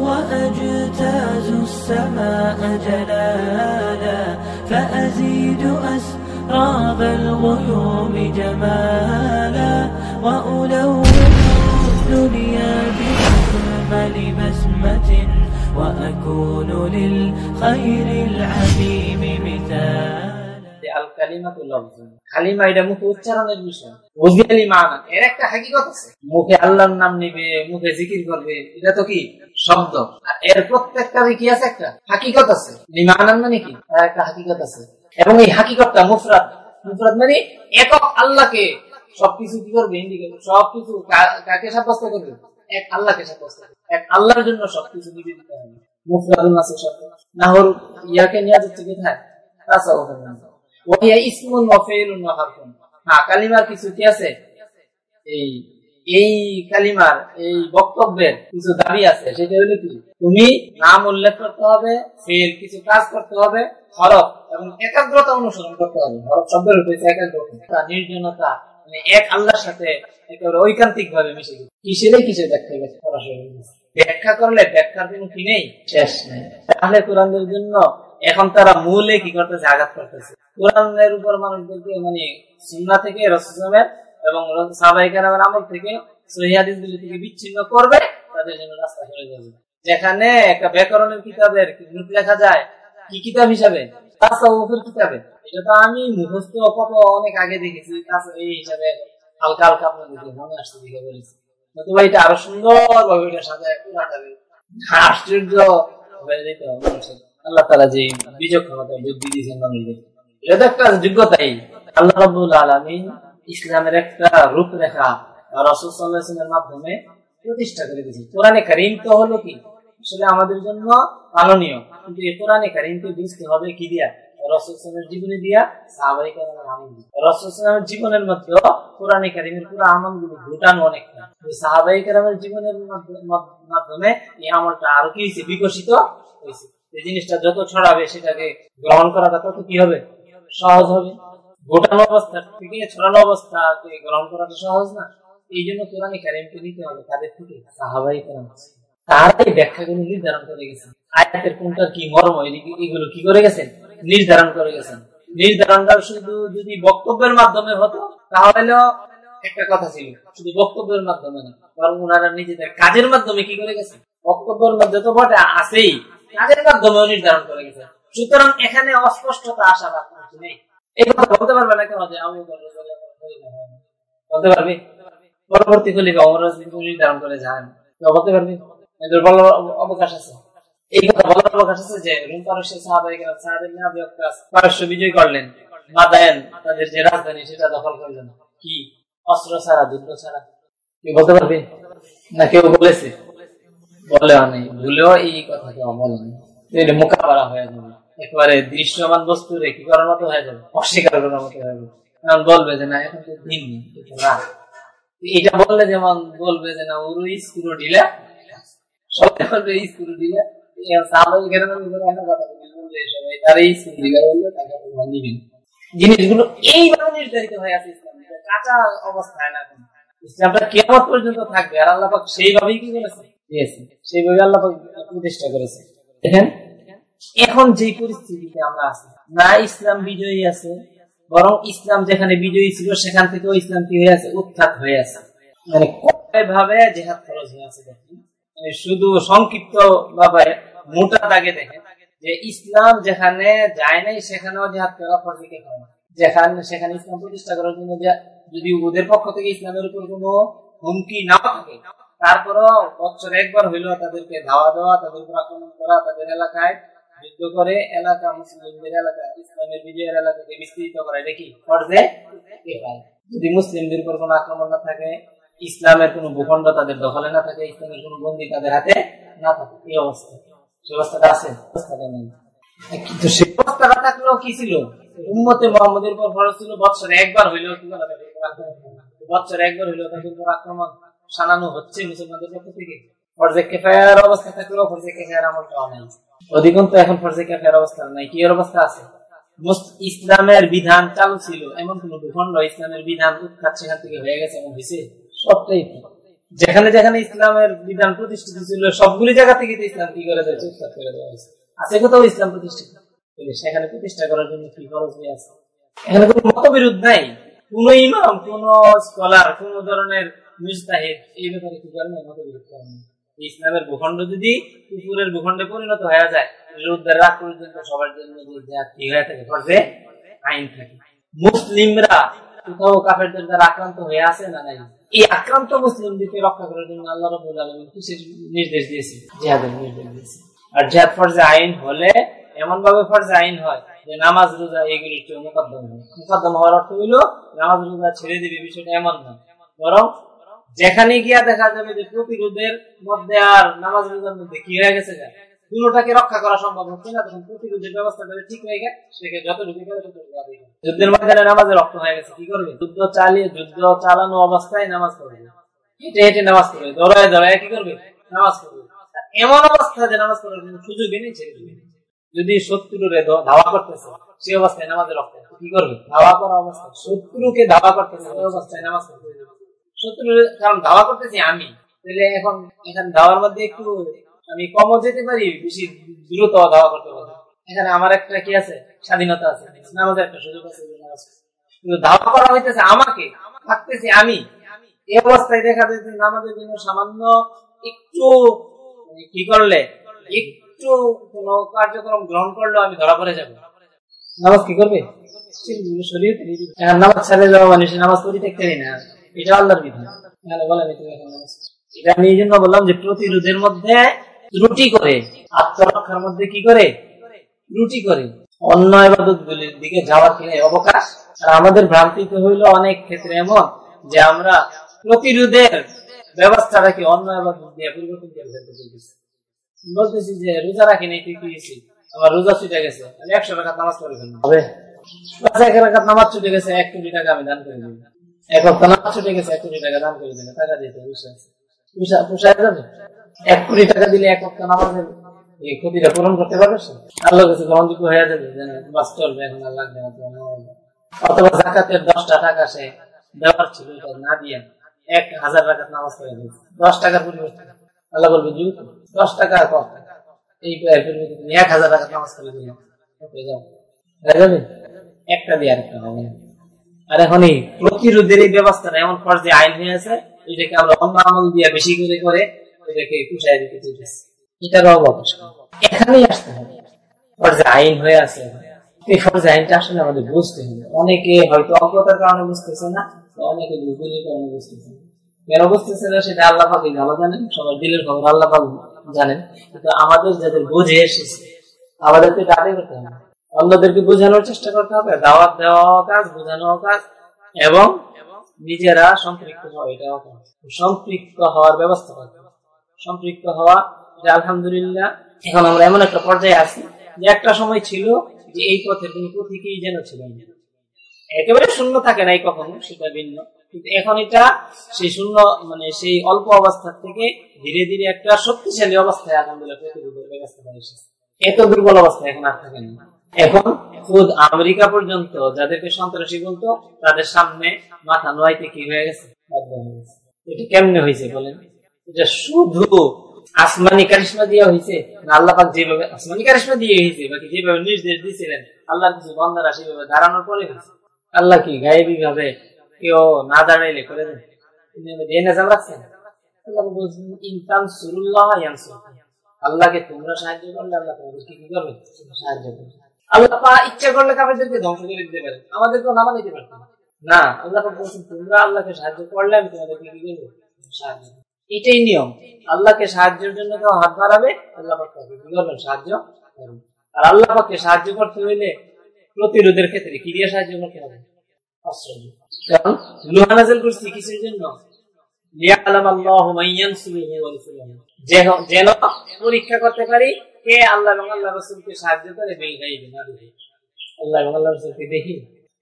وأجتاز السماء جلالا فأزيد أسراب الغيوم جمالا وألون الدنيا بأكمل بسمة وأكون للخير العميم আল কালিমাতুল কালিমা এটা মুখে উচ্চারণের বিষয়। এর একটা আছে। মুখে আল্লাহর নাম নিবে, মুখে জিকির করবে, এটা তো কি? শব্দ। আর এর কি আছে একটা? আছে। মানে কি তার একটা আছে। এবং এই মানে একক আল্লাহকে। সবকিছু কি করবে? সবকিছু কাকে সাব্যস্ত করবে? এক আল্লাহকে সাব্যস্ত এক আল্লাহর জন্য সবকিছু নিবেদিত হবে। মুফরাদুল নাসের সাথে নাহর ইয়াকে নিয়ে যাচ্ছে কোথায়? নাম। হ্যাঁ কালিমার কিছু কি আছে? এই এই কালিমার, এই বক্তব্যের কিছু দাবি আছে, সেটা হলো কি? তুমি নাম উল্লেখ করতে হবে ফেল কিছু কাজ করতে হবে, হরফ এবং একাগ্রতা অনুসরণ করতে হবে। হরফ শব্দের একাগ্রতা নির্জনতা মানে এক আল্লাহর সাথে একেবারে ঐকান্তিক ভাবে মিশে গেছে। কিসেরে কিসের ব্যাখ্যা গেছে? ব্যাখ্যা করলে ব্যাখ্যার কোনো কি নেই? শেষ নেই। তাহলে কোরআনের জন্য এখন তারা মূলে কি করতেছে? আঘাত করতেছে। কোরআনের উপর মানুষদেরকে মানে সুন্না থেকে রসমের এবং আমল থেকে সহিদিস গুলি থেকে বিচ্ছিন্ন করবে, তাদের জন্য রাস্তা করে যাবে যেখানে একটা ব্যাকরণের কিতাবের লেখা যায়, কি কিতাব হিসাবে? কিতাবে। এটা তো আমি মুখস্থ কত অনেক আগে দেখেছি এই হিসাবে হালকা হালকা আপনাদেরকে মনে দেখে বলেছি। নতুবা এটা আরও সুন্দর ভাবে এটা সাজায় আশ্চর্য হয়ে যেতে হবে আল্লাহ তালা যে বিচক্ষণতা বুদ্ধি দিয়েছেন মানুষদের এটা একটা ইসলামের একটা রূপরেখা মাধ্যমে প্রতিষ্ঠা করে দিয়েছে। কোরআনে কারিম তো হলো কি? আসলে আমাদের জন্য পালনীয় কিন্তু এই কোরআনে কারিমকে বুঝতে হবে কি দিয়া? জীবনী দিয়া? জীবনের মধ্যে কোরআনে কারিমের পুরো আমলগুলো জীবনের মাধ্যমে আরও কি বিকশিত হয়েছে এই জিনিসটা যত ছড়াবে সেটাকে গ্রহণ করাটা তত কি হবে? সহজ হবে। গোটানো অবস্থা থেকে ছড়ানো অবস্থাকে গ্রহণ করাটা সহজ না? এই জন্য কোরআনে কারিমকে নিতে হবে, তাদের থেকে সাহাবাই কারাম তারাই ব্যাখ্যাগুলো নির্ধারণ করে গেছেন। আয়াতের কোনটার কি মর্ম এগুলো কি করে গেছেন? নির্ধারণ করে গেছেন। নির্ধারণটা শুধু যদি বক্তব্যের মাধ্যমে হতো তাহলে একটা কথা ছিল, শুধু বক্তব্যের মাধ্যমে না, বরং ওনারা নিজেদের কাজের মাধ্যমে কি করে গেছে বক্তব্যের মধ্যে তো বটে, আছেই। কাজের মাধ্যমেও নির্ধারণ করে গেছে সুতরাং এখানে অস্পষ্টতা আসার আর কিছু নেই এই কথা বলতে পারবে না কেন যে আমি বলতে পারবি? পরবর্তী খলিফা অমর রাজনীতি নির্ধারণ করে যান। বলতে পারবি? অবকাশ আছে। এই কথা বলার অবকাশ আছে যে রুম পারস্যের সাহাবাই পারস্য বিজয় করলেন। মাদায়ন, তাদের যে রাজধানী, সেটা দখল করলেন। কি? অস্ত্র ছাড়া, যুদ্ধ ছাড়া। কি বলতে পারবি? না, কেউ বলেছে? বলে নেই। ভুলেও এই কথা কেউ বলেনি মোকাবেলা হয়ে যাবে। একেবারে দৃশ্যমান বস্তু কি করার মতো হয়ে যাবে? অস্বীকার করার মতো হয়ে যাবে। কারণ বলবে যে না এখন তো দিন নেই, এটা বললে যেমন বলবে যে না ওর স্ক্রু ঢিলা বলবে নির্ধারিত হয়ে কাঁচা অবস্থায় না কেমন পর্যন্ত থাকবে আর আল্লাহ সেইভাবে আল্লাহ প্রতিষ্ঠা করেছে। দেখেন এখন যে পরিস্থিতিতে আমরা আছি, না ইসলাম বিজয়ী আছে, বরং ইসলাম যেখানে বিজয়ী ছিল, সেখান থেকেও ইসলাম কি হয়ে আছে? উৎখাত হয়ে আছে। মানে কয় ভাবে জেহাদ খরচ হয়ে আছে দেখেন। মানে শুধু সংক্ষিপ্ত ভাবে মোটা দাগে দেখেন যে ইসলাম যেখানে যায় নাই, সেখানেও জেহাদ করা ফরজিকে হয় যেখানে সেখানে ইসলাম প্রতিষ্ঠা করার জন্য যদি ওদের পক্ষ থেকে ইসলামের উপর কোনো হুমকি না থাকে, তারপরও বছর একবার হইল তাদেরকে ধাওয়া দেওয়া, তাদের উপর আক্রমণ করা, তাদের এলাকায় যুদ্ধ করে এলাকা মুসলিমদের এলাকা, ইসলামের বিজয়ের এলাকাকে বিস্তৃত করা। এটা কি? যদি মুসলিমদের উপর কোনো আক্রমণ না থাকে, ইসলামের কোনো ভূখণ্ড তাদের দখলে না থাকে, ইসলামের কোনো বন্দী তাদের হাতে না থাকে। এই অবস্থা। সেই অবস্থাটা আছে? অবস্থাটা নেই কিন্তু সেই অবস্থাটা থাকলেও কি ছিল? উম্মতে মোহাম্মদের উপর ফরজ ছিল বছরে একবার হইলেও কি বলা বছরে একবার হইলেও তাদের উপর আক্রমণ। সানানো হচ্ছে মুসলমানদের পক্ষ থেকে? ইসলামের বিধান চালু ছিল, এমন কোন ভূখণ্ড ইসলামের বিধান উৎখাত সেখান থেকে হয়ে গেছে এমন হয়েছে সবটাই। যেখানে যেখানে ইসলামের বিধান প্রতিষ্ঠিত ছিল, সবগুলি জায়গা থেকে ইসলাম কি করে দেওয়া উৎখাত করে দেওয়া হয়েছে। আছে কোথাও ইসলাম প্রতিষ্ঠিত? সেখানে প্রতিষ্ঠা করার জন্য কি খরচ হয়ে আছে? এখানে কোনো মতবিরোধ নাই। কোন ইমাম, কোন স্কলার কোন ধরনের মুস্তাহিদ এই ব্যাপারে কি করেন মতবিরোধ করেন? না। ইসলামের ভূখণ্ড যদি কুকুরের ভূখণ্ডে পরিণত হয়ে যায় রোদ্দের রাগ পর্যন্ত সবার জন্য কি হয়ে থাকে, ফর্জে আইন থাকে। মুসলিমরা কোথাও কাফেরদের দ্বারা আক্রান্ত হয়ে আছে না নাই? এই আক্রান্ত মুসলিমদেরকে রক্ষা করার জন্য আল্লাহ রবুল আলমিন কিসের নির্দেশ দিয়েছে? জিহাদের নির্দেশ দিয়েছে। আর জিহাদ ফর্জে আইন হলে এমন ভাবে ফর্জে আইন হয় যে নামাজ, রোজা এগুলির চেয়ে মোকদ্দম হয়। মোকদ্দম হওয়ার অর্থ হইল, নামাজ, রোজা ছেড়ে দিবে বিষয়টা এমন না। বরং যেখানে গিয়া দেখা যাবে যে প্রতিরোধের মধ্যে আর নামাজ রোজার কি হয়ে গেছে দুটোটাকে রক্ষা করা সম্ভব হচ্ছে না, তখন প্রতিরোধের ব্যবস্থা করে ঠিক হয়ে গেছে। সেকে যতটুকু। যুদ্ধের ময়দানে নামাজের রক্ত হয়ে গেছে, কি করবে? যুদ্ধ চালিয়ে, যুদ্ধ চালানো অবস্থায় নামাজ পড়বে হেঁটে হেঁটে নামাজ পড়বে, দৌড়ায় দৌড়ায় কি করবে? নামাজ পড়বে। এমন অবস্থা যে নামাজ পড়ার কোনো সুযোগই নেই ছেড়ে যদি শত্রুরে ধাওয়া করতেছে সেই অবস্থায় নামাজের রক্ত, কি করবে? ধাওয়া করা অবস্থা শত্রুকে ধাওয়া করতেছে ওই অবস্থায় নামাজ পড়বে শত্রু কারণ ধাওয়া করতেছি আমি। তাহলে এখন এখানে ধাওয়ার মধ্যে একটু আমি কমও যেতে পারি, বেশি দ্রুত ধাওয়া করতে পারি। এখানে আমার একটা কি আছে? স্বাধীনতা আছে। একটা সুযোগ আছে কিন্তু ধাওয়া করা হইতেছে আমাকে, থাকতেছি আমি। এই অবস্থায় দেখা যাচ্ছে নামাজের জন্য সামান্য একটু মানে কি করলে? একটু কোন কার্যক্রম গ্রহণ করলে আমি ধরা পড়ে যাব। নামাজ কি করবে। এখন নামাজ ছাড়ে যাওয়া মানে নামাজ পরিত্যাগ না। এটা আল্লাহর বিধান। এটা আমি এই জন্য বললাম যে প্রতিরোধের মধ্যে ত্রুটি করে আত্মরক্ষার মধ্যে কি করে? ত্রুটি করে। অন্য এবাদত গুলির দিকে যাওয়ার কি অবকাশ? আর আমাদের ভ্রান্তিতে হইল অনেক ক্ষেত্রে এমন যে আমরা প্রতিরোধের ব্যবস্থাটাকে অন্য এবাদত দিয়ে পরিবর্তন করে ফেলতে চলতেছি বলতেছি যে রোজা রাখি নাই তুই কি আমার রোজা ছুটে গেছে। আমি একশো টাকা নামাজ পড়ে ফেলব হবে। এক টাকা নামাজ ছুটে গেছে এক কোটি টাকা আমি দান করে দিই এক হপ্তাহ নামাজ ছুটে গেছে এক কোটি টাকা দান করে দিলে টাকা দিতে পোষায় যাবে এক কোটি টাকা দিলে এক নামাজের এই ক্ষতিটা পূরণ করতে পারবে সে? আল্লাহর কাছে হয়ে যাবে বাস চলবে, এখন আর লাগবে না। অথবা জাকাতের দশটা টাকা সে দেওয়ার ছিল না দিয়ে এক হাজার টাকার নামাজ পড়ে দিয়েছে দশ টাকার পরিবর্তে। আল্লাহ বলবে দশ টাকা কম। এই পরিবর্তে এক হাজার টাকার নামাজ পড়ে দিলে একটা দিয়ে আরেকটা হবে। না আর এখন এই প্রতিরোধের এই এমন পর্যায়ে আইন হয়ে আছে, এটাকে আমরা অন্য আমল দিয়ে বেশি করে করে এটাকে কুষায় দিতে চলতেছি এটার অভাব এখানেই আসতে হবে। পর্যায়ে আইন হয়ে আছে। এই পর্যায়ে আইনটা আসলে আমাদের বুঝতে হবে। অনেকে হয়তো অজ্ঞতার কারণে বুঝতেছে না অনেকে কারণে বুঝতেছে না। কেন বুঝতেছে না সেটা আল্লাহ পাকে ভালো জানেন, সবার দিলের খবর আল্লাহ পাক জানেন। কিন্তু আমাদের যাদের বুঝে এসেছে, আমাদেরকে এটা আদায় করতে হবে। অন্যদেরকে বোঝানোর চেষ্টা করতে হবে, দাওয়াত দেওয়া কাজ বোঝানো কাজ এবং নিজেরা সম্পৃক্ত হওয়া এটাও কাজ সম্পৃক্ত হওয়ার ব্যবস্থা করতে সম্পৃক্ত হওয়া আলহামদুলিল্লাহ, এখন আমরা এমন একটা পর্যায়ে আছি যে একটা সময় ছিল যে এই পথের কোন প্রতীকই যেন ছিল একেবারে শূন্য থাকে নাই কখনো, সেটা ভিন্ন। কিন্তু এখন এটা সেই শূন্য মানে সেই অল্প অবস্থা থেকে ধীরে ধীরে একটা শক্তিশালী অবস্থায় আলহামদুলিল্লাহ প্রতিরোধের ব্যবস্থা এসেছে। এত দুর্বল অবস্থা এখন আর থাকে না। এখন খুদ আমেরিকা পর্যন্ত যাদেরকে সন্ত্রাসী বলতো, তাদের সামনে মাথা নোয়াইতে কি হয়ে গেছে? এটা কেমনে হয়েছে বলেন? এটা শুধু আসমানি কারিশমা দিয়ে হয়েছে না আল্লাহ পাক যেভাবে আসমানি কারিশমা দিয়ে হয়েছে, বাকি যেভাবে নির্দেশ দিয়েছিলেন, আল্লাহর কিছু বন্দারা সেভাবে দাঁড়ানোর পরে হয়েছে। আল্লাহ কি গায়েবী ভাবে কেউ না দাঁড়াইলে করে দেন? আল্লাহ। আল্লাহকে তোমরা সাহায্য করলে আল্লাহ তোমাদেরকে কি করবে? সাহায্য করবে। ইচ্ছা করলে ধ্বংস করে দিতে নামা পারতেন না বলছেন, তোমরা আল্লাহকে সাহায্য করলে আমি তোমাদেরকে কি করব? সাহায্য। এটাই নিয়ম। আল্লাহকে সাহায্যের জন্য কেউ হাত বাড়াবে সাহায্য আর সাহায্য করতে হইলে প্রতিরোধের ক্ষেত্রে কি দিয়ে সাহায্য করতে হবে? করছি জন্য? যেন পরীক্ষা করতে পারি কে আল্লাহ এবং আল্লাহ রসুলকে সাহায্য করে? বিল গাইবে না আল্লাহ এবং আল্লাহ রসুলকে দেখি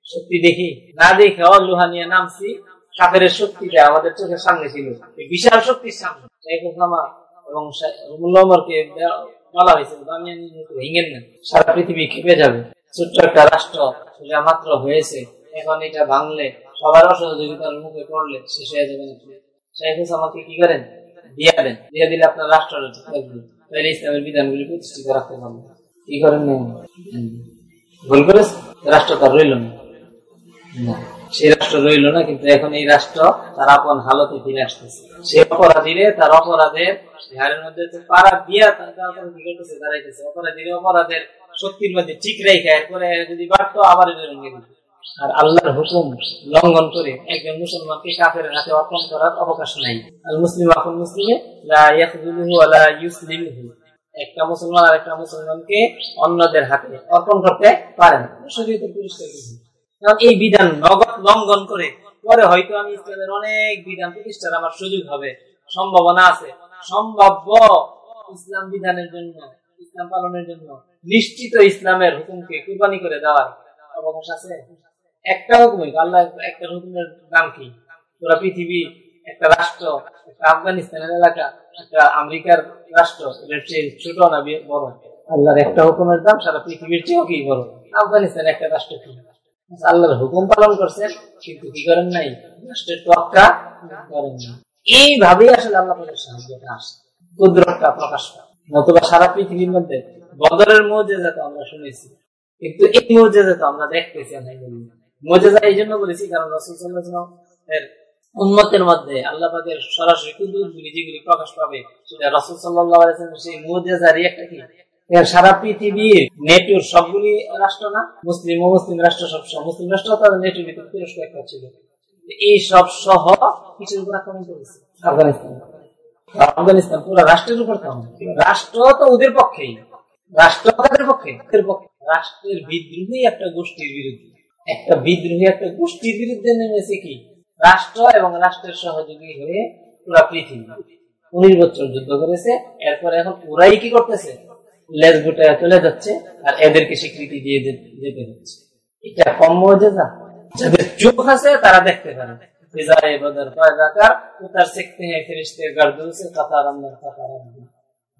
সত্যি দেখি। না দেখে ও লোহা নিয়ে নামছি, কাফের শক্তিটা আমাদের চোখের সামনে ছিল। বিশাল শক্তির সামনে। এবং মুল্লামরকে বলা ভেঙেন না সারা পৃথিবী খেপে যাবে। ছোট্ট একটা রাষ্ট্র যা মাত্র হয়েছে। এখন এটা ভাঙলে, সবার অসহযোগিতার মুখে পড়লে শেষ হয়ে যাবে শেখ কি করেন? দেন। দিয়া দিলে আপনার রাষ্ট্র তাহলে ইসলামের বিধানগুলি প্রতিষ্ঠিত রাখতে কি করেন ভুল রাষ্ট্র তার রইল না। রাষ্ট্র রইল না, কিন্তু এখন এই রাষ্ট্র তার আপন হালতে ফিরে আসতেছে। সে অপরাধীরে, তার অপরাধের ঘরের মধ্যে পাড়া দিয়া দাঁড়াইতেছে। অপরাধীরে অপরাধের শক্তির মধ্যে ঠিক রেখে এরপরে যদি বাড়তো, আবার আর আল্লাহর হুকুম লঙ্ঘন করে একজন মুসলমানকে কাফের হাতে অর্পণ করার অবকাশ নাই। আল মুসলিম এখন মুসলিমে একটা মুসলমান আর একটা মুসলমানকে অন্যদের হাতে অর্পণ করতে পারেন কারণ এই বিধান নগদ লঙ্ঘন করে, পরে হয়তো আমি ইসলামের অনেক বিধান প্রতিষ্ঠার আমার সুযোগ হবে। সম্ভাবনা আছে। সম্ভাব্য ইসলাম বিধানের জন্য, ইসলাম পালনের জন্য নিশ্চিত ইসলামের হুকুমকে কুরবানি করে দেওয়ার অবকাশ আছে? একটা হুকুমই আল্লাহ একটা হুকুমের নাম কি? পুরা পৃথিবী, একটা রাষ্ট্র, একটা আফগানিস্তানের এলাকা, একটা আমেরিকার রাষ্ট্র ছোট না বড়। আল্লাহর একটা হুকুমের দাম সারা পৃথিবীর চেয়েও কি বড়? আফগানিস্তান একটা রাষ্ট্র কি? আল্লাহর হুকুম পালন করছেন, কিন্তু কি করেন নাই? রাষ্ট্রের তক্কা করেন নাই। এইভাবেই আসলে আল্লাহ সাহায্যটা আসে কুদরতটা প্রকাশ পায় নতুবা সারা পৃথিবীর মধ্যে বদরের মৌজেজা তো আমরা শুনেছি, কিন্তু এই মৌজেজা তো আমরা দেখতেছি মৌজেজা এই জন্য বলেছি, কারণ উন্মতের মধ্যে সরাসরি প্রকাশ পাবে রসুল সাল্লাহ সেই মৌজেজারই একটা কি? সারা পৃথিবীর নেটওয়ার্ক সবগুলি রাষ্ট্র না? মুসলিম ও মুসলিম রাষ্ট্র সব মুসলিম রাষ্ট্র তাদের নেটওয়ার্ক ভিতরে তুরস্ক একটা ছিল। এই সব সহ কিছুর উপর আক্রমণ করেছে। আফগানিস্তান। আফগানিস্তান পুরো রাষ্ট্রের উপর রাষ্ট্র তো ওদের পক্ষেই। রাষ্ট্র তাদের পক্ষে রাষ্ট্রের বিদ্রোহী একটা গোষ্ঠীর বিরুদ্ধে। একটা বিদ্রোহী, একটা গোষ্ঠীর বিরুদ্ধে নেমেছে কি? রাষ্ট্র এবং রাষ্ট্রের সহযোগী হয়ে পুরা পৃথিবী। উনিশ বছর যুদ্ধ করেছে, এরপরে এখন ওরাই কি করতেছে? লেজ গুটায় চলে যাচ্ছে, আর এদেরকে স্বীকৃতি দিয়ে যেতে হচ্ছে। এটা কম মর্যাদা? যাদের চোখ আছে, তারা দেখতে পারে।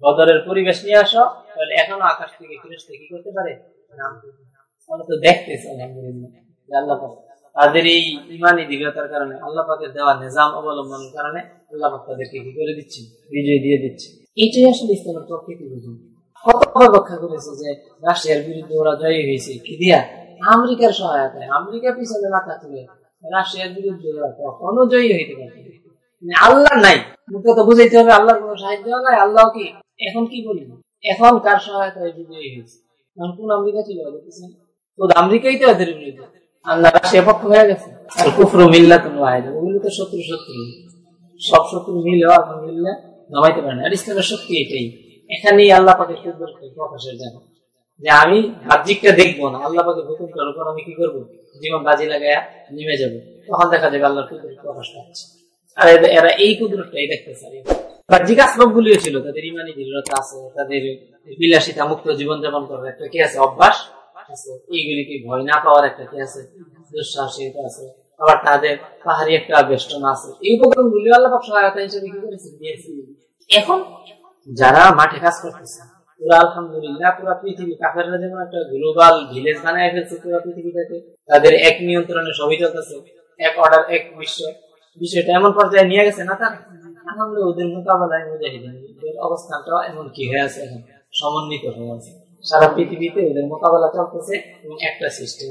বদরের পরিবেশ নিয়ে আসো, তাহলে এখনও আকাশ থেকে ফিরিস্তে কি করতে পারে। তো দেখতেছি, আলহামদুলিল্লাহ। তাদের এই ইমানি দৃঢ়তার কারণে, আল্লাহ দেওয়া নিজাম অবলম্বনের কারণে আল্লাহ তাদেরকে কি করে দিচ্ছে বিজয় দিয়ে দিচ্ছে। আসলে ইসলামের প্রকৃতি বুঝুন কতবার ব্যাখ্যা করেছে যে রাশিয়ার বিরুদ্ধে ওরা জয়ী হয়েছে। কি দিয়া? আমেরিকার সহায়তায়। আমেরিকা পিছনে না থাকলে রাশিয়ার বিরুদ্ধে ওরা কখনো জয়ী হইতে পারত মানে আল্লাহ নাই। মুখে তো বুঝাইতে হবে, আল্লাহর কোন সাহায্য নাই, আল্লাহ কি? এখন কি বলি এখন কার সহায়তায় বিজয়ী হয়েছে? কোন আমেরিকা ছিল তো এদের বিরুদ্ধে। আল্লাহ পক্ষ হয়ে গেছে। কুফরু মিল্লা তো ওগুলো তো শত্রু শত্রু। সব শত্রু মিলেও এখন মিললে নামাইতে পারে না। আর ইসলামের এটাই। এখানেই আল্লাহ পাকে প্রকাশের যে আমি বাহ্যিকটা দেখব না। আল্লাহ পাকে হুকুম করার উপর আমি কি করব? জীবন বাজি লাগায় নেমে যাব। তখন দেখা যাবে আল্লাহর কুদরত প্রকাশ পাচ্ছে। আর এরা এই কুদরতটাই দেখতেছে। বাহ্যিক আসবাব গুলিও ছিল। তাদের ইমানি দৃঢ়তা আছে। তাদের বিলাসিতা, মুক্ত জীবন যাপন করার একটা কি আছে? অভ্যাস। আছে এইগুলিকে ভয় না পাওয়ার একটা কি আছে? দুঃসাহসিকতা আছে। আবার তাদের পাহাড়ি একটা বেষ্টন আছে। এই উপকরণ গুলি আল্লাহ সহায়তা হিসেবে কি করেছে এখন যারা মাঠে কাজ করতেছে এক নিয়ন্ত্রণে এক অর্ডার এক বিষয়টা এমন পর্যায়ে নিয়ে গেছে না এমন কি সমন্বিত হয়ে আছে। সারা পৃথিবীতে ওদের মোকাবেলা চলতেছে এবং একটা সিস্টেম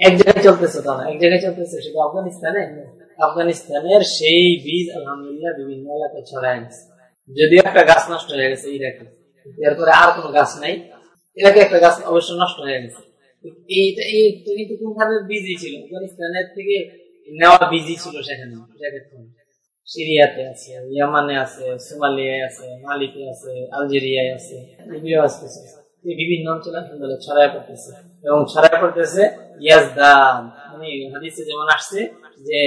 এক জায়গায় চলতেছে তা না এক জায়গায় চলতেছে শুধু আফগানিস্তানে? আফগানিস্তানের সেই বীজ, আলহামদুলিল্লাহ, বিভিন্ন এলাকায় ছড়ায় গেছে। যদিও একটা গাছ নষ্ট হয়ে গেছে ইরাকে, এরপরে আর কোনো গাছ নাই। ইরাকে একটা গাছ অবশ্য নষ্ট হয়ে গেছে। সিরিয়াতে আছে, ইয়ামানে আছে আছে আছে, আলজেরিয়ায় আছে। বিভিন্ন অঞ্চলে ছড়ায় পড়তেছে। এবং ছড়ায় পড়তেছে মানে হাদিসে যেমন আসছে যে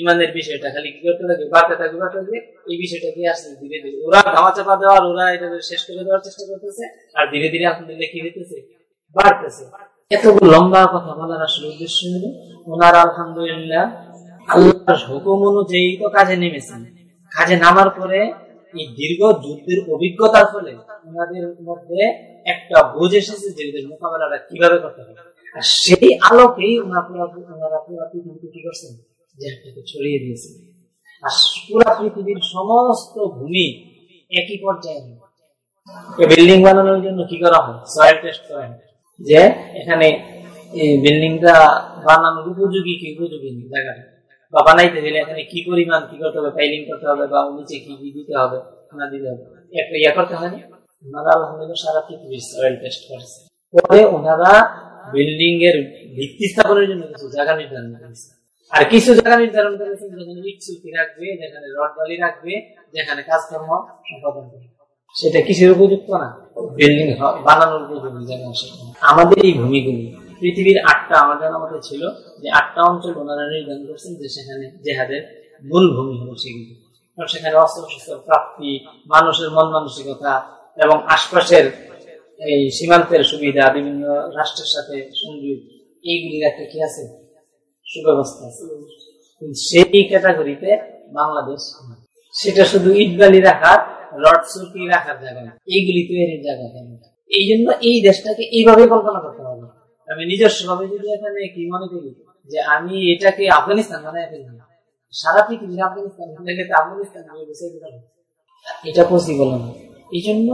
ইমানের বিষয়টা, খালি কি করতে বাড়তে বাড়তে এই বিষয়টা কি আসছে ধীরে ধীরে। ওরা ধামা চাপা দেওয়ার, ওরা এটা শেষ করে দেওয়ার চেষ্টা করতেছে, আর ধীরে ধীরে আলহামদুলিল্লাহ কি দিতেছে বাড়তেছে। এত লম্বা কথা বলার আসলে উদ্দেশ্য হলো, ওনার আলহামদুলিল্লাহ আল্লাহর হুকুম অনুযায়ী তো কাজে নেমেছেন। কাজে নামার পরে এই দীর্ঘ যুদ্ধের অভিজ্ঞতার ফলে ওনাদের মধ্যে একটা বুঝ এসেছে যে এদের মোকাবেলাটা কীভাবে করতে হবে। আর সেই আলোকেই ওনারা পুরো কি করছেন? ছড়িয়ে দিয়েছেন। আর পুরা পৃথিবীর সমস্ত ভূমি একই পর্যায়ে। বিল্ডিং বানানোর জন্য কি করা হয়? সয়েল টেস্ট যে এখানে বিল্ডিংটা বানানোর উপযোগী কি উপযোগী জায়গাটা? বা বানাইতে গেলে এখানে কি পরিমাণ, কি করতে হবে ফাইলিং করতে হবে বা নিচে কি কি দিতে হবে না দিতে হবে। একটা ইয়া করতে হয় না ওনারা আলহামদুলিল্লাহ সারা পৃথিবীর সয়েল টেস্ট করেছে। পরে ওনারা বিল্ডিং এর ভিত্তি স্থাপনের জন্য কিছু জায়গা নির্ধারণ করেছে। আর কিছু জায়গা নির্ধারণ করেছেন যেখানে ইট রাখবে, যেখানে রড বালি রাখবে, যেখানে কাজকর্ম সম্পাদন করবে। সেটা কিসের উপযুক্ত না? বিল্ডিং বানানোর উপযোগী জায়গা আমাদের এই ভূমিগুলি পৃথিবীর আটটা আমার জানা মতে ছিল যে আটটা অঞ্চল ওনারা নির্ধারণ করছেন যে সেখানে জেহাদের মূল ভূমি হলো সেগুলি। সেখানে অস্ত্র শস্ত্র প্রাপ্তি, মানুষের মন মানসিকতা এবং আশপাশের এই সীমান্তের সুবিধা, বিভিন্ন রাষ্ট্রের সাথে সংযোগ এইগুলির একটা কি আছে? সুব্যবস্থা আছে। সেই ক্যাটাগরিতে বাংলাদেশ সেটা শুধু ইটবালি রাখার, রড সুরকি রাখার জায়গা এইগুলি তৈরির জায়গা এই জন্য এই দেশটাকে এইভাবে কল্পনা করতে হবে। আমি নিজস্ব যে আমি এটাকে আফগানিস্তান মানে সারা পৃথিবীর আফগানিস্তান আফগানিস্তান এটা পসিবল না। এই জন্য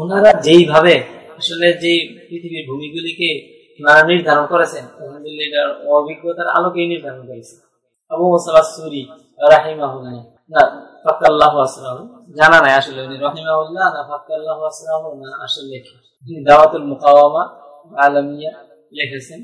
ওনারা যেইভাবে আসলে যে পৃথিবীর ভূমিগুলিকে ওনারা নির্ধারণ করেছেন, আলহামদুলিল্লাহ অভিজ্ঞতার আলোকে নির্ধারণ করেছে। আবু মোসাল্লাহ সুরি রাহিমাহুল্লাহ, না, ফাক্কাল্লাহ আসলাম জানা নাই আসলে উনি রহিমাউল্লাহ না, ফাক্কাল্লাহ আসলাম না, আসলে দাওয়াতুল মুকাওয়ামা, আলমিয়া লিখেছেন।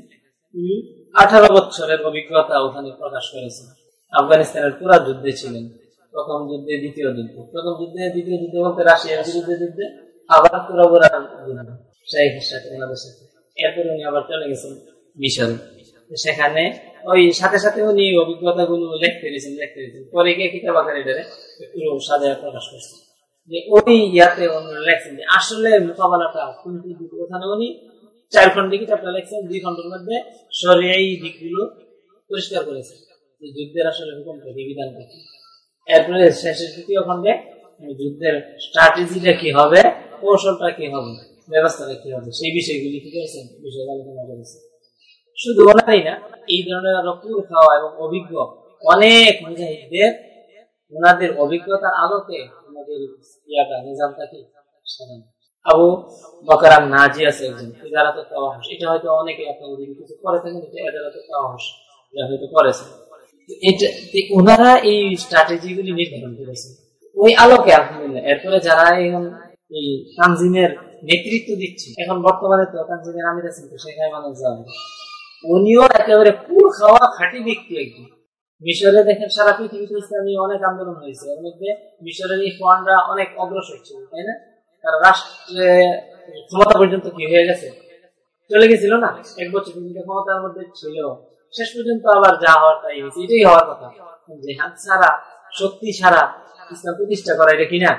উনি আঠারো বছরের অভিজ্ঞতা ওখানে প্রকাশ করেছেন। আফগানিস্তানের পুরা যুদ্ধে ছিলেন। প্রথম যুদ্ধে, দ্বিতীয় যুদ্ধ। প্রথম যুদ্ধে, দ্বিতীয় যুদ্ধ বলতে রাশিয়ার বিরুদ্ধে যুদ্ধে, আবার পুরো যুদ্ধ শাহের সাথে ওনাদের সাথে। এরপরে উনি আবার চলে গেছেন মিশরে। সেখানে ওই সাথে সাথে উনি অভিজ্ঞতা গুলো লিখতে দিয়েছেন লিখতে দিয়েছেন পরে গিয়ে কিতাব আকারে এটারে পুরো সাজায় প্রকাশ করছেন। যে ওই ইয়াতে ওনারা লেখছেন যে আসলে মোকাবেলাটা কিন্তু ওখানে উনি চার খন্ডে কিতাবটা লেখছেন, দুই খন্ডের মধ্যে সরিয়াই দিকগুলো পরিষ্কার করেছেন। যুদ্ধের আসলে হুকুমটা কি বিধানটা কি এরপরে শেষের তৃতীয় খন্ডে যুদ্ধের স্ট্র্যাটেজিটা কি হবে, কৌশলটা কি হবে, ব্যবস্থাটা কি হবে, সেই বিষয়গুলি কি করেছেন বিষয় আলোচনা করেছেন শুধু ওনারাই না, এই ধরনের আরও কুর খাওয়া এবং অভিজ্ঞ অনেক মুজাহিদদের, ওনাদের অভিজ্ঞতার আলোকে ওনাদের ইয়াটা, নিজামটা কি? আবু বকার নাজি আছে একজন এটা হয়তো অনেকে কিছু করে থাকেন, এটা যা হয়তো করেছেন। এটা ওনারা এই নির্ধারণ করেছেন ওই আলোকে, আলহামদুলিল্লাহ, এরপরে যারা এখন এই নেতৃত্ব দিচ্ছে, এখন বর্তমানে তো আমির আছেন, তো শেখ হাইমানুল উনিও একেবারে পুর খাওয়া খাঁটি ব্যক্তি একজন। মিশরে দেখেন সারা পৃথিবীতে ইসলামী অনেক আন্দোলন হয়েছে, এর মধ্যে মিশরের এই ফোয়ানরা অনেক অগ্রসর ছিল, তাই না? তারা রাষ্ট্রে ক্ষমতা পর্যন্ত কি হয়ে গেছে? চলে গেছিল না? এক বছর ক্ষমতার মধ্যে ছিল। শেষ পর্যন্ত আবার যা হওয়ার তাই হয়েছে। এটাই হওয়ার কথা। হাত ছাড়া, শক্তি ছাড়া ইসলাম প্রতিষ্ঠা করা এটা কিনা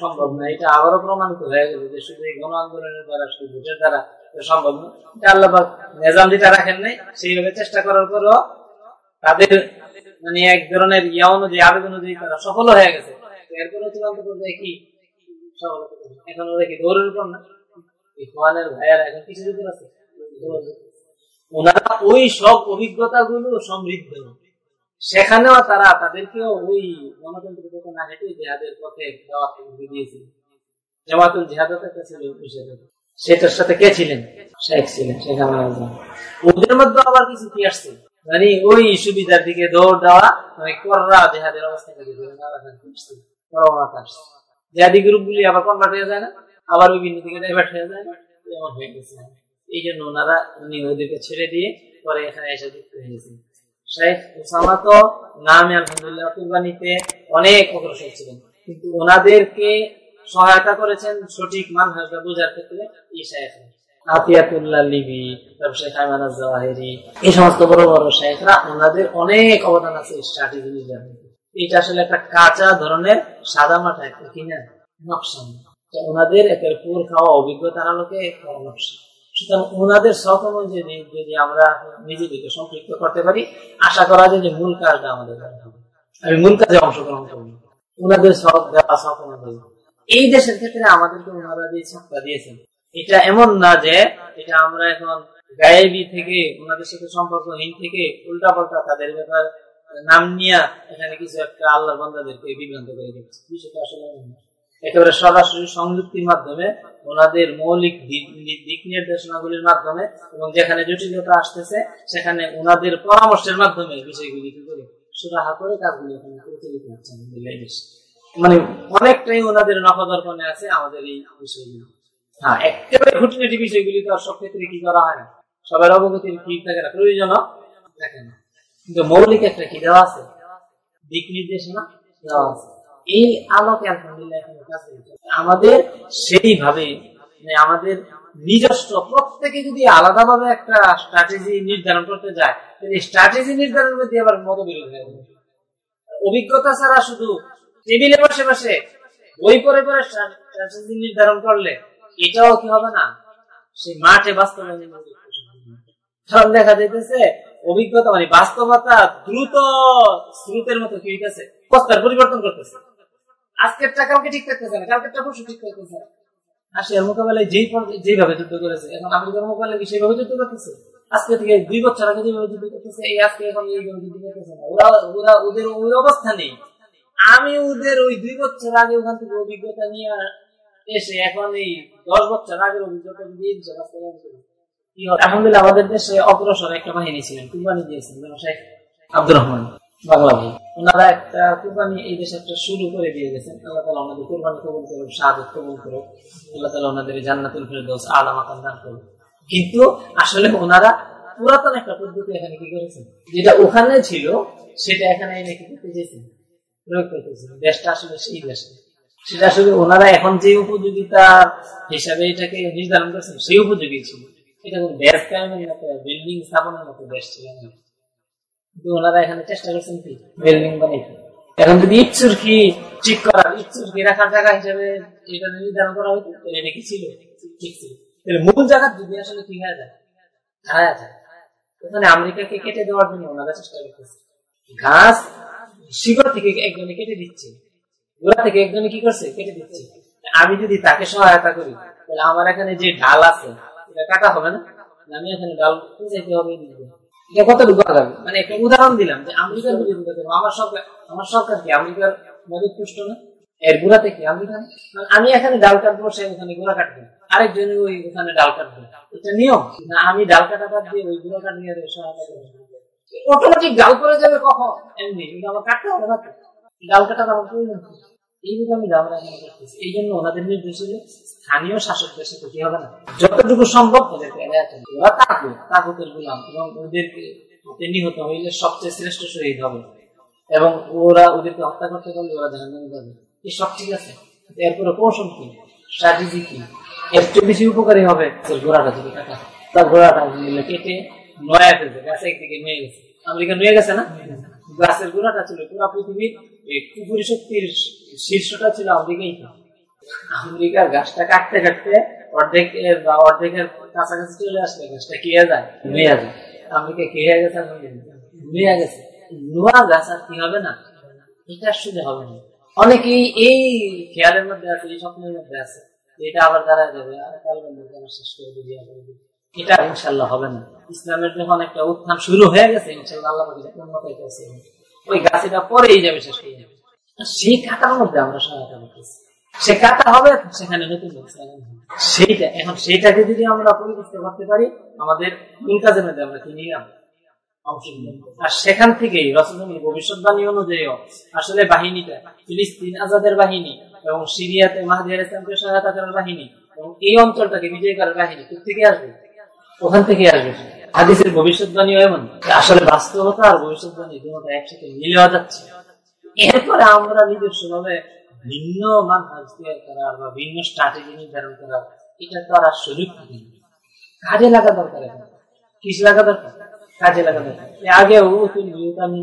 সম্ভব না। এটা আবারও প্রমাণিত হয়ে গেল যে শুধু এই গণ আন্দোলনের দ্বারা, শুধু ভোটের দ্বারা সম্ভব না। এটা আল্লাহ নেজাম যেটা রাখেন নাই, সেইভাবে চেষ্টা করার পরও তাদের মানে এক ধরনের ইয়া অনুযায়ী আবেদন অনুযায়ী তারা সফল হয়ে গেছে। এরপরে চূড়ান্ত পর্যায়ে কি এখন উপর না ভাইয়ারা এখন আছে ওনারা ওই সব অভিজ্ঞতা গুলো সমৃদ্ধ সেখানেও তারা তাদেরকেও ওই গণতন্ত্র পথে না হেঁটে জেহাদের পথে দেওয়া দিয়েছিল জামাতুল একটা ছিল সেটার সাথে কে ছিলেন শেখ ছিলেন শেখ ওদের মধ্যে আবার কিছু কি আসছে? মানে ওই সুবিধার দিকে দৌড় দেওয়া মানে কররা জেহাদের অবস্থা জেহাদি গ্রুপ গুলি আবার কনভার্ট হয়ে যায় না, আবার বিভিন্ন দিকে ডাইভার্ট হয়ে যায়। এমন হয়ে গেছে। এই জন্য ওনারা উনি ওদেরকে ছেড়ে দিয়ে পরে এখানে এসে যুক্ত হয়েছেন শেখ ওসামা তো নামে আলহামদুলিল্লাহ কুরবানিতে অনেক অগ্রসর ছিলেন। কিন্তু ওনাদেরকে সহায়তা করেছেন সঠিক মানহাজটা বোঝার ক্ষেত্রে এই শেখ লিবি, তারপর শেখ আইমানা এই সমস্ত বড় বড় শেখরা ওনাদের অনেক অবদান আছে স্ট্র্যাটেজি এটা আসলে একটা কাঁচা ধরনের সাদা মাঠা, একটা কিনা নকশা ওনাদের একটা পুর খাওয়া অভিজ্ঞতার আলোকে নকশা। সুতরাং ওনাদের অনুযায়ী যদি আমরা নিজেদেরকে সম্পৃক্ত করতে পারি, আশা করা যায় যে মূল কাজটা আমাদের আমি মূল কাজে অংশগ্রহণ ওনাদের দেওয়া অনুযায়ী। এই দেশের ক্ষেত্রে আমাদেরকে ওনারা যে দিয়েছেন, এটা এমন না যে এটা আমরা এখন গায়েবি থেকে, ওনাদের সাথে সম্পর্কহীন থেকে উল্টা পাল্টা তাদের ব্যাপার নাম নিয়ে এখানে কিছু একটা আল্লাহর বিভ্রান্ত করে দিচ্ছে বিষয়টা আসলে একেবারে সরাসরি সংযুক্তির মাধ্যমে ওনাদের মৌলিক দিক- নির্দেশনাগুলির মাধ্যমে এবং যেখানে জটিলতা আসতেছে, সেখানে ওনাদের পরামর্শের মাধ্যমে করে সুরাহা করে কাজগুলি এখানে হচ্ছে। মানে অনেকটাই ওনাদের নখদর্পণে আছে আমাদের এই বিষয়গুলি। হ্যাঁ একেবারে বিষয়গুলি তো আর সব ক্ষেত্রে কি করা হয় না? সবার অবগতির কি থাকে না? প্রয়োজন দেখে না। কিন্তু মৌলিক একটা কি দেওয়া আছে? দিক নির্দেশনা দেওয়া আছে। এই আলোকে আলহামদুলিল্লাহ। আমাদের সেইভাবে মানে আমাদের নিজস্ব প্রত্যেকে যদি আলাদাভাবে একটা স্ট্র্যাটেজি নির্ধারণ করতে যায় স্ট্র্যাটেজি নির্ধারণ আবার মতবিরোধ হয়ে যাবে। অভিজ্ঞতা ছাড়া শুধু টেবিলে বসে বসে বই পড়ে স্ট্র্যাটেজি নির্ধারণ করলে এটাও কি হবে না? সেই মাঠে কারণ দেখা যাইতেছে অভিজ্ঞতা মানে বাস্তবতা দ্রুত স্রোতের মতো কি হইতেছে অবস্থার পরিবর্তন করতেছে। আজকেরটা কালকে ঠিক থাকতেছে না কালকেরটা পরশু ঠিক না রাশিয়ার মোকাবেলায় যেই যেভাবে যুদ্ধ করেছে, এখন আমেরিকার মোকাবেলায় যুদ্ধ করতেছে? আজকে থেকে দুই বছর আগে যেভাবে যুদ্ধ করতেছে, এই আজকে এখন যুদ্ধ করতেছে না। ওরা ওরা ওদের ওই অবস্থা নেই। আমি ওদের ওই দুই বছর আগে ওখান থেকে অভিজ্ঞতা নিয়ে এসে এখন এই দশ বছর আগের অভিজ্ঞতা দিয়ে আলহামদুলিল্লাহ আমাদের দেশে অগ্রসর একটা বাহিনী ছিলেন, কুরবানি শেখ আব্দুর রহমান বাংলা ভাই ওনারা একটা এই দেশে একটা শুরু করে দিয়ে গেছেন। আল্লাহ তালা ওনাদের কবুল করুক কবুল করুক। আল্লাহ তালা ওনাদের জান্নাতুল ফেরদৌস দান করুক। কিন্তু আসলে ওনারা পুরাতন একটা পদ্ধতি এখানে কি করেছেন? যেটা ওখানে ছিল, সেটা এখানে এনে কি করতে চেয়েছেন প্রয়োগ করতেছেন দেশটা আসলে সেই দেশ। সেটা আসলে ওনারা এখন যে উপযোগিতা হিসাবে এটাকে নির্ধারণ করেছেন, সেই উপযোগী ছিল। এটা কোনো কায়েমের মতো বিল্ডিং স্থাপনের মতো ছিল না কিন্তু ওনারা এখানে চেষ্টা করছেন কি? বিল্ডিং বানাইতে। এখন যদি ইচ্ছুর কি ঠিক ইচ্ছুর কি রাখার জায়গা হিসেবে এটা নির্ধারণ করা হতো তাহলে এটা কি ছিল? ঠিক ছিল। তাহলে মূল যদি আসলে কি হয়ে যায়? যায়। ওখানে আমেরিকাকে কেটে দেওয়ার জন্য ওনারা চেষ্টা করতেছে। ঘাস, শিকড় থেকে একজনে কেটে দিচ্ছে। গোড়া থেকে একজনে কি করছে? কেটে দিচ্ছে। আমি যদি তাকে সহায়তা করি, তাহলে আমার এখানে যে ডাল আছে কাটা হবে না। আমি এখানে ডাল মানে একটা উদাহরণ দিলাম যে আমেরিকার বিরোধিতা করব আমার সরকার আমার সরকার কি আমেরিকার মদত পুষ্ট না? এর আমেরিকা? মানে আমি এখানে ডাল কাটবো সে ওখানে গোড়া কাটবে আরেকজন ওই ওখানে ডাল কাটবে এটা নিয়ম। না আমি ডাল কাটা বাদ দিয়ে ওই গোড়া সহায়তা করব অটোমেটিক ডাল করে যাবে কখন? এমনি কিন্তু আমার কাটতে হবে না ডাল কাটার আমার প্রয়োজন কি? এইভাবে আমি করতেছি এই জন্য ওনাদের স্থানীয় শাসকদের সাথে হবে না। যতটুকু সম্ভব ওরা তাকুত তাকুতের গুলাম এবং ওদেরকে হাতে নিহত হইলে সবচেয়ে শ্রেষ্ঠ শহীদ হবে। এবং ওরা ওদেরকে হত্যা করতে পারলে ওরা জাহান্নামে যাবে। এই সব ঠিক আছে। এরপরে কৌশল কি? কি? এর চেয়ে বেশি উপকারী হবে ঘোড়াটা কাটা। তার ঘোড়াটা কেটে নয়া ফেলছে গাছ একদিকে নিয়ে গেছে। আমেরিকা নিয়ে গেছে না? গাছের গোড়াটা ছিল পুরা পৃথিবীর শক্তির শীর্ষটা ছিল আমেরিকাই আমেরিকার গাছটা কাটতে কাটতে অর্ধেক বা অর্ধেকের কাছাকাছি চলে আসলে গাছটা যায় যায়। আমেরিকা গেছে গেছে। গাছ আর কি হবে না? এটা আসলে হবে না। অনেকেই এই খেয়ালের মধ্যে আছে, এই স্বপ্নের মধ্যে আছে। এটা আবার দাঁড়া যাবে, আর কাল বন্ধ করে শেষ করে যাবে। এটা ইনশাল্লাহ হবে না। ইসলামের যখন একটা উত্থান শুরু হয়ে গেছে ইনশাল্লাহ আল্লাহ উন্নত হইতেছে ওই গাছটা পরেই যাবে শেষ হয়ে যাবে। সেই কাটার মধ্যে আমরা সহায়তা করতেছি সে কাটা হবে, সেখানে নতুন সেইটা এখন সেইটাকে যদি আমরা পরিবর্তিত করতে পারি, আমাদের মূল মধ্যে আমরা করব। আর সেখান থেকেই রসুলের ভবিষ্যৎবাণী অনুযায়ী আসলে বাহিনীটা, ফিলিস্তিন আজাদের বাহিনী এবং সিরিয়াতে মাহাদিয়ার ইসলামকে সহায়তা করার বাহিনী এবং এই অঞ্চলটাকে বিজয় করার বাহিনী কোথা থেকে আসবে? ওখান থেকে আসবে হাদিসের ভবিষ্যৎবাণী এমন? আসলে বাস্তবতা আর ভবিষ্যৎবাণী দুটো একসাথে মিলে যাচ্ছে। এরপরে আমরা নিজস্ব ভাবে ভিন্ন মান তৈরি করার বা ভিন্ন স্ট্র্যাটেজি নির্ধারণ করার এটা তো আর সুযোগ থাকে। কাজে লাগা দরকার এখন। কিস লাগা দরকার? কাজে লাগা দরকার। এর আগে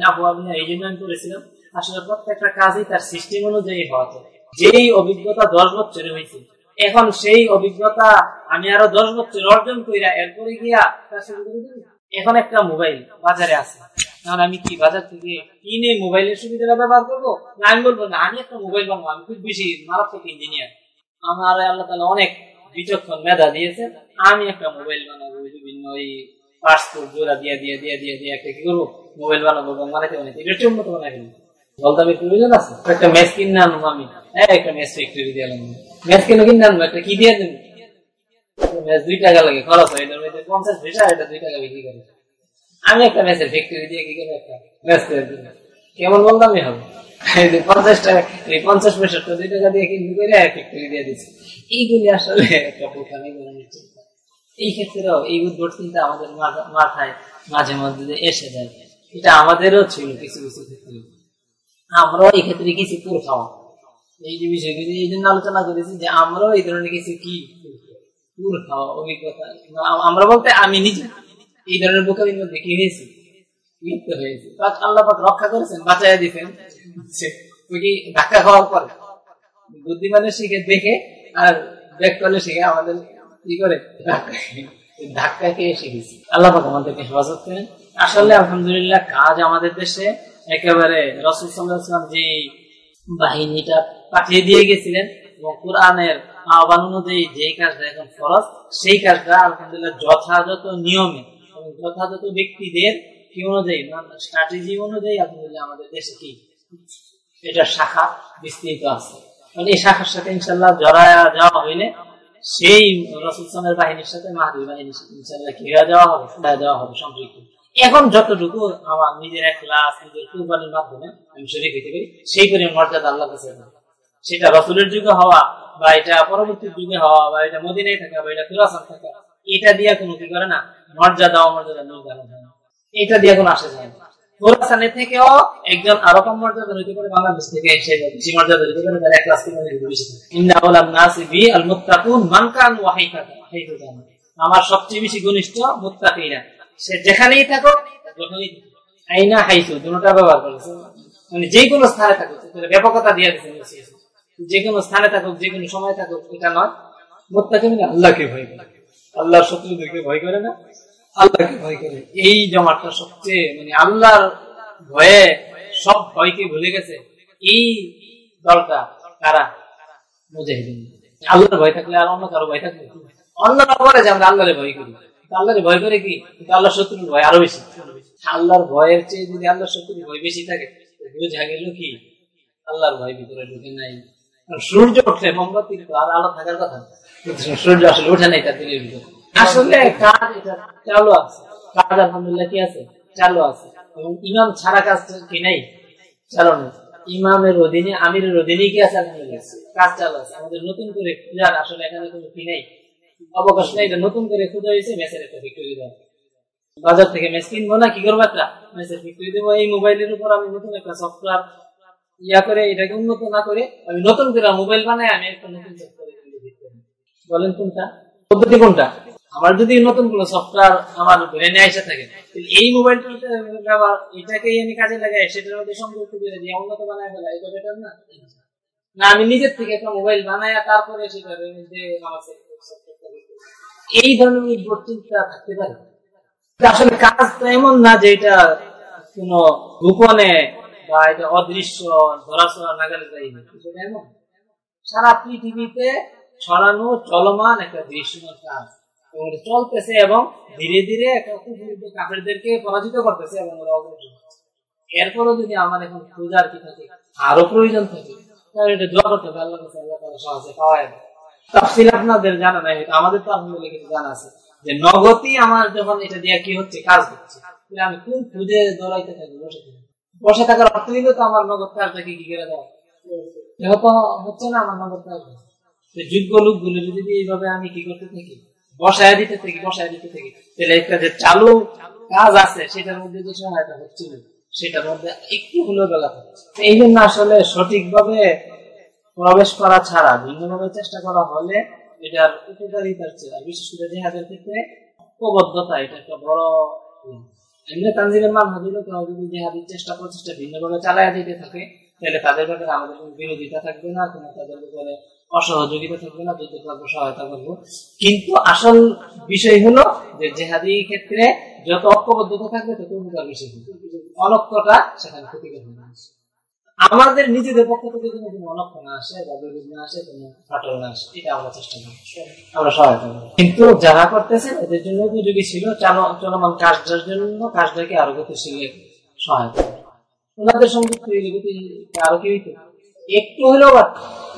আবু আমি এই জন্য আমি করেছিলাম। আসলে প্রত্যেকটা কাজই তার সিস্টেম অনুযায়ী হওয়া চাই। যেই অভিজ্ঞতা দশ বছরে হয়েছে, এখন সেই অভিজ্ঞতা আমি আরও দশ বছর অর্জন কইরা এরপরে গিয়া এখন একটা মোবাইল বাজারে আছে। এখন আমি কি বাজার থেকে কিনে মোবাইলের সুবিধাটা ব্যবহার করব? না, আমি বলব না, আমি একটা মোবাইল বানাবো। আমি খুব বেশি মারাত্মক ইঞ্জিনিয়ার আমার আল্লাহ তালা অনেক বিচক্ষণ মেধা দিয়েছে আমি একটা মোবাইল বানাবো বিভিন্ন ওই পাসপোর্ট জোড়া দিয়ে দিয়ে দিয়ে দিয়ে দিয়ে একটা কি করব? মোবাইল বানাবো এবং বানাইতে বানাইতে। এটা উন্নত বানাই ফেলব। একটু বুঝলেন আছে। একটা ম্যাচ কিনে আনব আমি। হ্যাঁ একটা ম্যাচ ফ্যাক্টরি দিয়ে আনব। ম্যাচ কিনে কিনে আনব, একটা কি দিয়ে দেবো আমি একটা ম্যাচের দিয়ে কি কেমন হবে। পঞ্চাশ টাকা, এই পঞ্চাশ দুই টাকা দিয়ে দিয়ে দিচ্ছি এইগুলি আসলে একটা এই ক্ষেত্রেও এই উদ্ভট আমাদের মাথায় মাঝে মধ্যে এসে যায়। এটা আমাদেরও ছিল কিছু কিছু ক্ষেত্রে। আমরাও এই ক্ষেত্রে কিছু পুর খাওয়া এই যে বিষয়গুলি এই জন্য আলোচনা করেছি যে আমরাও এই ধরনের কিছু কি পুর খাওয়া অভিজ্ঞতা। আমরা বলতে আমি নিজে এই ধরনের বোকামির মধ্যে কি হয়েছি? লিপ্ত হয়েছে। আল্লাহ পাক রক্ষা করেছেন, বাঁচাইয়া কি ধাক্কা খাওয়ার পরে। বুদ্ধিমানের শিখে, দেখে, আর ব্যাক করলে শিখে আমাদের কি করে, ধাক্কা খেয়ে। শিখেছি আল্লাহ পাক আমাদেরকে হেফাজত করেন। আসলে আলহামদুলিল্লাহ কাজ আমাদের দেশে একেবারে রসুল সাল্লাহাম যে বাহিনীটা পাঠিয়ে দিয়ে গেছিলেন এবং কোরআনের আহ্বান অনুযায়ী যে কাজটা এখন ফরজ, সেই কাজটা আলহামদুলিল্লাহ যথাযথ নিয়মে যথাযথ ব্যক্তিদের কি অনুযায়ী স্ট্র্যাটেজি অনুযায়ী আলহামদুলিল্লাহ আমাদের দেশে কি? এটা শাখা বিস্তৃত আছে। মানে এই শাখার সাথে ইনশাল্লাহ যাওয়া হইলে সেই বাহিনীর সাথে বাহিনীর সাথে ইনশাল্লাহ ঘেরা হবে যাওয়া হবে সম্পৃক্ত। এখন যতটুকু আমার নিজের এক ক্লাস নিজের কুরবানির মাধ্যমে আমি শরীর হইতে পারি, সেই পরিমাণ মর্যাদা আল্লাহ কাছে সেটা রসুলের যুগে হওয়া বা এটা পরবর্তী যুগে হওয়া বা এটা মদিনায় থাকা বা এটা খুরাসান থাকা, এটা দিয়ে কোনো কি করে না, মর্যাদা অমর্যাদা নির্ধারণ হয় এটা দিয়ে কোনো আসে যায় না। খোরাসানের থেকেও একজন আরও কম মর্যাদা পারে বাংলাদেশ থেকে এসে বেশি মর্যাদা পারে এক থেকে ইন্না আল মুত্তাকুন কান ওয়া হাইতাকা হাইতাকা। আমার সবচেয়ে বেশি ঘনিষ্ঠ মুত্তাকিনা সে যেখানেই থাকো যখনই থাকো। আইনা হাইসু দুটোটা ব্যবহার করেছে মানে যে কোনো স্থানে সেটা ব্যাপকতা দিয়ে যে কোনো স্থানে থাকুক যে কোনো সময় থাকুক, এটা নয়। মুত্তাকিন আল্লাহকে ভয় করে। আল্লাহর শত্রুদেরকে ভয় করে না? আল্লাহকে ভয় করে। এই জমাটা সবচেয়ে মানে আল্লাহর ভয়ে সব ভয়কে ভুলে গেছে। এই দলটা কারা? মুজাহিদিন। আল্লাহর ভয় থাকলে আর অন্য কারও ভয় থাকবে? অন্যরা বলে যে আমরা আল্লাহরে ভয় করি। আল্লাহরে ভয় করে কি? কিন্তু আল্লাহর শত্রুর ভয় আরও বেশি। আল্লাহর ভয়ের চেয়ে যদি আল্লাহর শত্রুর ভয় বেশি থাকে বোঝা গেল কি? আল্লাহর ভয় ভিতরে ঢুকে নাই। সূর্য উঠলে মোমবাতির তো আর আলো থাকার কথা। সূর্য আসলে উঠে নাই তার দিনের ভিতরে আসলে কাজ এটা চালু আছে। কাজ আলহামদুলিল্লাহ কি আছে? চালু আছে। এবং ইমাম ছাড়া কাজ কি নাই? চালু নেই। ইমামের অধীনে আমিরের অধীনে কি আছে? আলহামদুলিল্লাহ কাজ চালু আছে। আমাদের নতুন করে খোঁজার আসলে এখানে কোনো কি নেই? অবকাশ নেই। এটা নতুন করে খোঁজা হয়েছে মেসের একটা ফ্যাক্টরি দেওয়া বাজার। থেকে মেস কিনবো না কি করব একটা? মেসের ফ্যাক্টরি দেবো এই মোবাইলের উপর আমি নতুন একটা সফটওয়্যার ইয়া করে এটাকে উন্নত না করে আমি নতুন করে মোবাইল বানাই আমি একটা নতুন বলেন কোনটা? পদ্ধতি কোনটা? আমার যদি নতুন কোনো সফটওয়্যার আমার ব্রেনে এসে থাকে এই মোবাইলটা এটাকেই আমি কাজে লাগাই সেটার মধ্যে সংযুক্ত করে উন্নত বানায় ফেলা এটা বেটার না? না আমি নিজের থেকে একটা মোবাইল বানায় তারপরে সেটার মধ্যে আমার এই ধরনের নির্ভর চিন্তা থাকতে পারে। আসলে কাজ তো এমন না যে এটা কোন গোপনে বা এটা অদৃশ্য যাই এমন সারা পৃথিবীতে ছড়ানো চলমান একটা দৃশ্যমান কাজ। চলতেছে এবং ধীরে ধীরে একটা কাফেরদেরকে পরাজিত করতেছে এবং ওরা অগ্রসর এরপরও যদি আমার এখন খোঁজার কি থাকে আরও প্রয়োজন থাকে, তাহলে এটা করতে হবে আল্লাহ আল্লাহ দেয়। তাফসীর আপনাদের জানা নাই আমাদের তো আলহামদুলিল্লাহ কিছু জানা আছে। যে নগতি আমার যখন এটা দিয়ে কি হচ্ছে, কাজ হচ্ছে আমি কোন খুঁজে দৌড়াইতে থাকি বসে থাকি বসে থাকার অর্থ হইল তো আমার নগদ কাজটাকে কি করে দেওয়া এটা তো হচ্ছে না আমার নগদ কাজ যোগ্য লোকগুলো যদি এইভাবে আমি কি করতে থাকি? বসায় দিতে থাকি, বসায় দিতে থাকি। তাহলে একটা যে চালু কাজ আছে, সেটার মধ্যে যে সহায়তা হচ্ছিল সেটার মধ্যে একটু হলেও বেলা হচ্ছে এই জন্য আসলে সঠিকভাবে প্রবেশ করা ছাড়া, ভিন্নভাবে চেষ্টা করা হলে এটার উপকারিতার চেয়ে বিশেষ করে জেহাদের ক্ষেত্রে ঐক্যবদ্ধতা এটা একটা বড়। এমনি তানজিলের মান যদি জেহাদের চেষ্টা প্রচেষ্টা ভিন্নভাবে চালাইয়া দিতে থাকে, তাহলে তাদের ব্যাপারে আমাদের কোনো বিরোধিতা থাকবে না, কোনো তাদের ব্যাপারে অসহযোগিতা থাকবে না যদি পারব সহায়তা করব। কিন্তু আসল বিষয় হলো যে জেহাদি ক্ষেত্রে যত ঐক্যবদ্ধতা থাকবে, তত উপকার বেশি হবে। সেখানে ক্ষতিকর হবে আমাদের নিজেদের পক্ষ থেকে কোনো কোনো অনক্ষ না আসে বা বিরোধ না আসে, কোনো ফাটল না আসে, এটা আমরা চেষ্টা করি আমরা সহায়তা করি কিন্তু যারা করতেছেন এদের জন্য উপযোগী ছিল। চলমান কাজটার জন্য কাজটাকে আরও গতিশীল সহায়তা ওনাদের সঙ্গে আরও কি হইতো একটু হলেও বা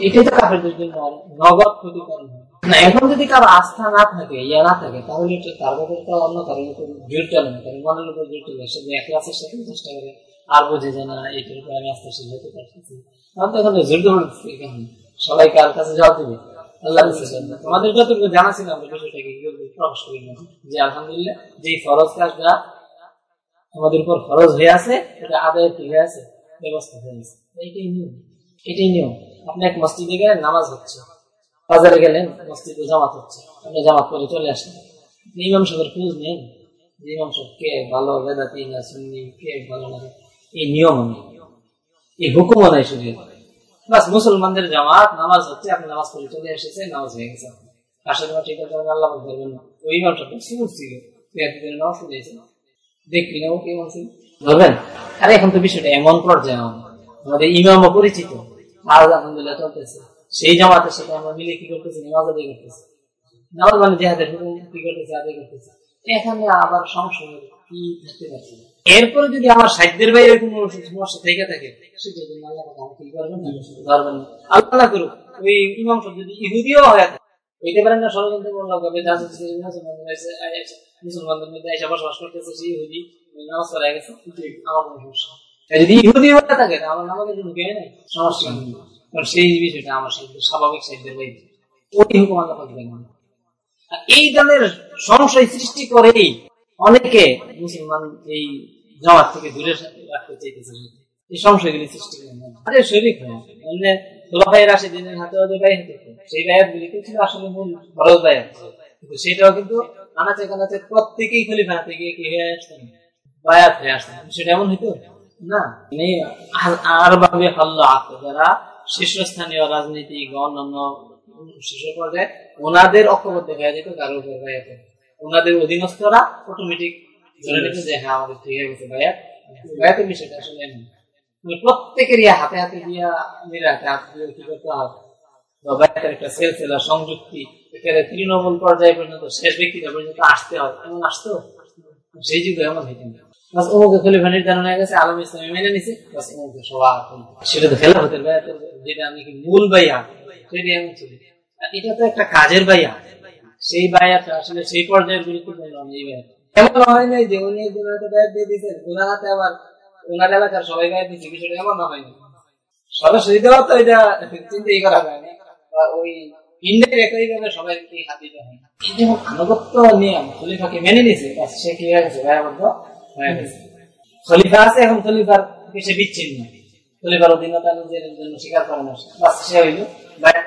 এটাই তো কাফেরদের জন্য নগদ ক্ষতিকরণ হয়। না, এখন যদি কারও আস্থা না থাকে, ইয়া না থাকে, তাহলে তার ব্যাপারে অন্য কারোর উপর জোর চলে না কারণ মনের উপর জোর চলে সে এক ক্লাসের সাথে চেষ্টা করে আর বোঝে যে না এইটার উপর আমি আস্থা শিখে হতে পারতেছি আমার তো এখন জোর দৌড় এখানে সবাই কার কাছে জবাব দিবে? আপনি এক মসজিদে নামাজ হচ্ছে। বাজারে গেলেন, মসজিদে জামাত হচ্ছে। আপনি জামাত করে চলে আসলেন ইমাম সাহেবের খোঁজ ইমাম সাহেব কে ভালো বেদাতি না সুন্নি, কে ভালো না। এই নিয়ম, এই হুকুম শুধু বাস মুসলমানদের জামাত, নামাজ হচ্ছে, আপনি নামাজ পড়ে চলে এসেছে, নামাজ হয়ে গেছে। আসলে ঠিক আছে আল্লাহ ধরবেন না। ওই সুর ছিল। নামাজ দেখলি না ও কেমন ছিল? ধরবেন? আরে এখন তো বিষয়টা এমন পর্যায়ে আমাদের ইমামও পরিচিত। আলহামদুলিল্লাহ চলতেছে। সেই জামাতের সাথে আমরা মিলে কি করতেছি? নামাজ আদায় করতেছি। নামাজ মানে কি করতেছে? আদায় এখানে আবার সমস্যা কি থাকতে পারছি না। এরপরে যদি আমার সাহিত্যের বাইরে কোনো সমস্যা থেকে থাকে আল্লাহ করুক। ওই ইমাম যদি ইহুদিও হয়ে থাকে পারেন না, ষড়যন্ত্র মুসলমানদের মধ্যে এসে বসবাস করতেছে সেই ইহুদি নামাজ গেছে আমার কোনো সমস্যা যদি ইহুদি হয়ে থাকে আমার নামাজে ঢুকে সমস্যা নেই। কারণ সেই বিষয়টা আমার স্বাভাবিক সাহিত্যের বাইরে। ওই হুকুম আল্লাহ এই ধরনের সমস্যায় সৃষ্টি করেই অনেকে মুসলমান এই জামাত থেকে দূরে রাখতে চাইতেছে এই সংশয়গুলি সৃষ্টি করে আরে শরীর হয় মানে খোলাফাই রাশিদিনের হাতে ওদের ব্যয় হতে সেই ব্যয়ের গুলি ছিল আসলে মূল খরচ ব্যয় কিন্তু সেটাও কিন্তু আনাচে কানাচে প্রত্যেকেই খলিফা হাতে গিয়ে কি হয়ে আসতেন? বায়াত হয়ে আসতেন। সেটা এমন হইতো? না। মানে আর ভাবে হল্ল আত যারা শীর্ষস্থানীয় রাজনীতিক বা অন্যান্য শীর্ষ পর্যায়ে, ওনাদের ঐক্যবদ্ধ হয়ে যেত কারোর ওনাদের অধীনস্থরা অটোমেটিক এমন মানে প্রত্যেকেরই হাতে হাতে সংযুক্তি। তৃণমূল পর্যায়ে পর্যন্ত, শেষ ব্যক্তিটা পর্যন্ত আসতে হয়। এমন আসতো? সেই যুগে হইতেন সেটা তো খেলা যেটা আমি কি মূল সেটি এটা তো একটা কাজের বাইয়া সেই আসলে সেই পর্যায়ের গুরুত্বপূর্ণ এমন হয় নাই যে উনি একজন হয়তো ব্যয় দিয়ে দিচ্ছেন ওনার হাতে আবার ওনার এলাকার সবাই ব্যয় দিচ্ছে বিষয়টা এমন হয়নি সরাসরি দেওয়া তো এটা চিন্তাই করা যায় না। বা ওই আনুগত্য এখন খলিফার সে বিচ্ছিন্ন। অধীনতা নিজের জন্য সে। হইল বাইরে